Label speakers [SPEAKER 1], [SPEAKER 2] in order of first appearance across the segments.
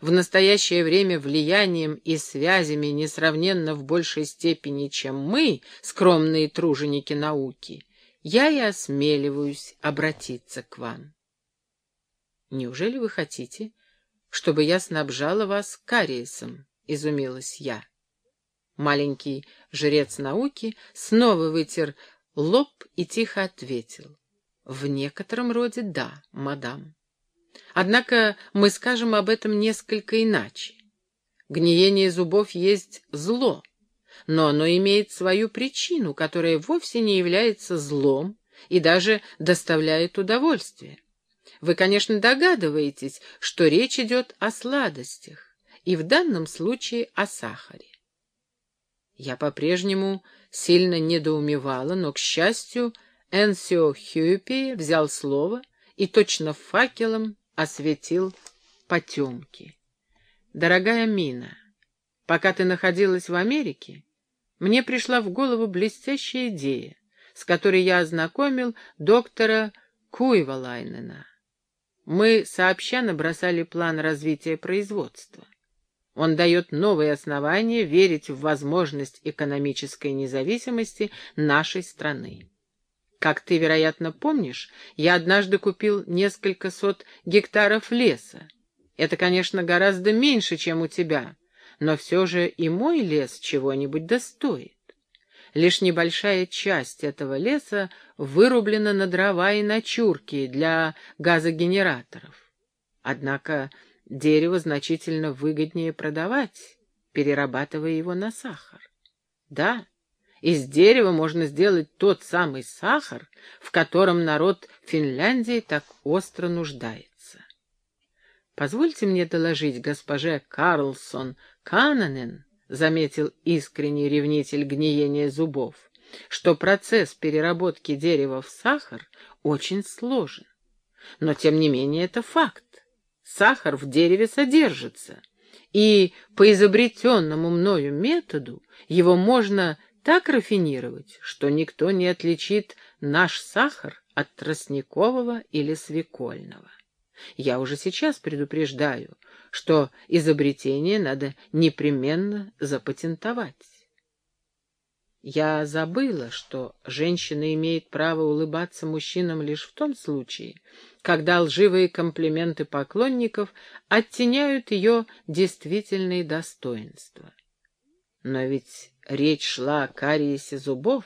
[SPEAKER 1] в настоящее время влиянием и связями несравненно в большей степени, чем мы, скромные труженики науки, я и осмеливаюсь обратиться к вам. Неужели вы хотите, чтобы я снабжала вас кариесом? — изумилась я. Маленький жрец науки снова вытер лоб и тихо ответил. В некотором роде да, мадам. Однако мы скажем об этом несколько иначе. Гниение зубов есть зло, но оно имеет свою причину, которая вовсе не является злом и даже доставляет удовольствие. Вы, конечно, догадываетесь, что речь идет о сладостях, и в данном случае о сахаре. Я по-прежнему сильно недоумевала, но, к счастью, Энсио Хьюпи взял слово и точно факелом осветил потемки. «Дорогая Мина, пока ты находилась в Америке, мне пришла в голову блестящая идея, с которой я ознакомил доктора Куйвалайнена. Мы сообща набросали план развития производства. Он дает новые основания верить в возможность экономической независимости нашей страны. Как ты, вероятно, помнишь, я однажды купил несколько сот гектаров леса. Это, конечно, гораздо меньше, чем у тебя, но все же и мой лес чего-нибудь достоит. Лишь небольшая часть этого леса вырублена на дрова и на чурки для газогенераторов. Однако дерево значительно выгоднее продавать, перерабатывая его на сахар. Да, из дерева можно сделать тот самый сахар, в котором народ Финляндии так остро нуждается. Позвольте мне доложить госпоже Карлсон Кананен, заметил искренний ревнитель гниения зубов, что процесс переработки дерева в сахар очень сложен. Но, тем не менее, это факт. Сахар в дереве содержится, и по изобретенному мною методу его можно так рафинировать, что никто не отличит наш сахар от тростникового или свекольного. Я уже сейчас предупреждаю, что изобретение надо непременно запатентовать. Я забыла, что женщина имеет право улыбаться мужчинам лишь в том случае, когда лживые комплименты поклонников оттеняют ее действительные достоинства. Но ведь речь шла о кариесе зубов,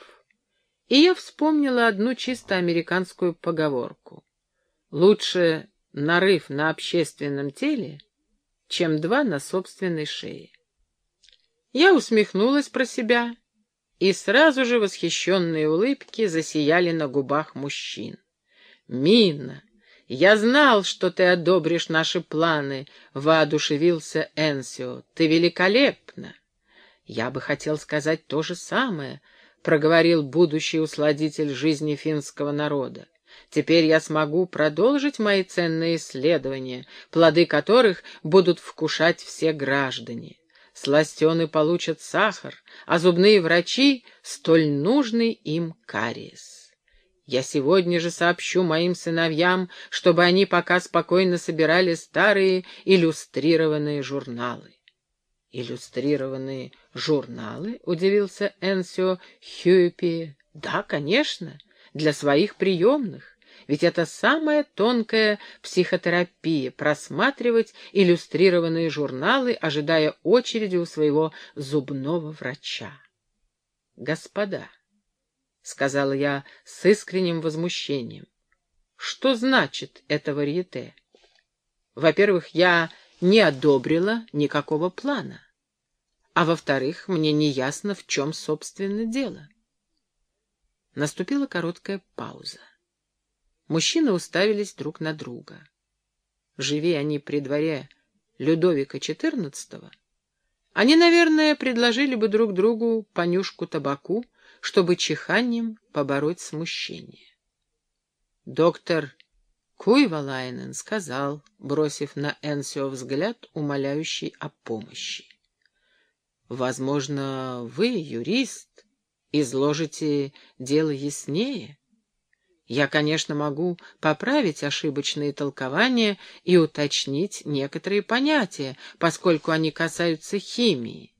[SPEAKER 1] и я вспомнила одну чисто американскую поговорку. Лучше нарыв на общественном теле, чем два на собственной шее. Я усмехнулась про себя, и сразу же восхищенные улыбки засияли на губах мужчин. «Мина, я знал, что ты одобришь наши планы», — воодушевился Энсио. «Ты великолепна!» «Я бы хотел сказать то же самое», — проговорил будущий усладитель жизни финского народа. «Теперь я смогу продолжить мои ценные исследования, плоды которых будут вкушать все граждане. Сластены получат сахар, а зубные врачи — столь нужный им кариес. Я сегодня же сообщу моим сыновьям, чтобы они пока спокойно собирали старые иллюстрированные журналы. «Иллюстрированные журналы?» — удивился Энсио Хьюпи. «Да, конечно, для своих приемных. Ведь это самая тонкая психотерапия — просматривать иллюстрированные журналы, ожидая очереди у своего зубного врача. «Господа», — сказала я с искренним возмущением, — «что значит это варьете? Во-первых, я не одобрила никакого плана а во-вторых, мне не ясно, в чем, собственно, дело. Наступила короткая пауза. Мужчины уставились друг на друга. Живи они при дворе Людовика XIV, они, наверное, предложили бы друг другу понюшку табаку, чтобы чиханием побороть смущение. Доктор Куйвалайнен сказал, бросив на Энсио взгляд, умоляющий о помощи. Возможно, вы, юрист, изложите дело яснее. Я, конечно, могу поправить ошибочные толкования и уточнить некоторые понятия, поскольку они касаются химии.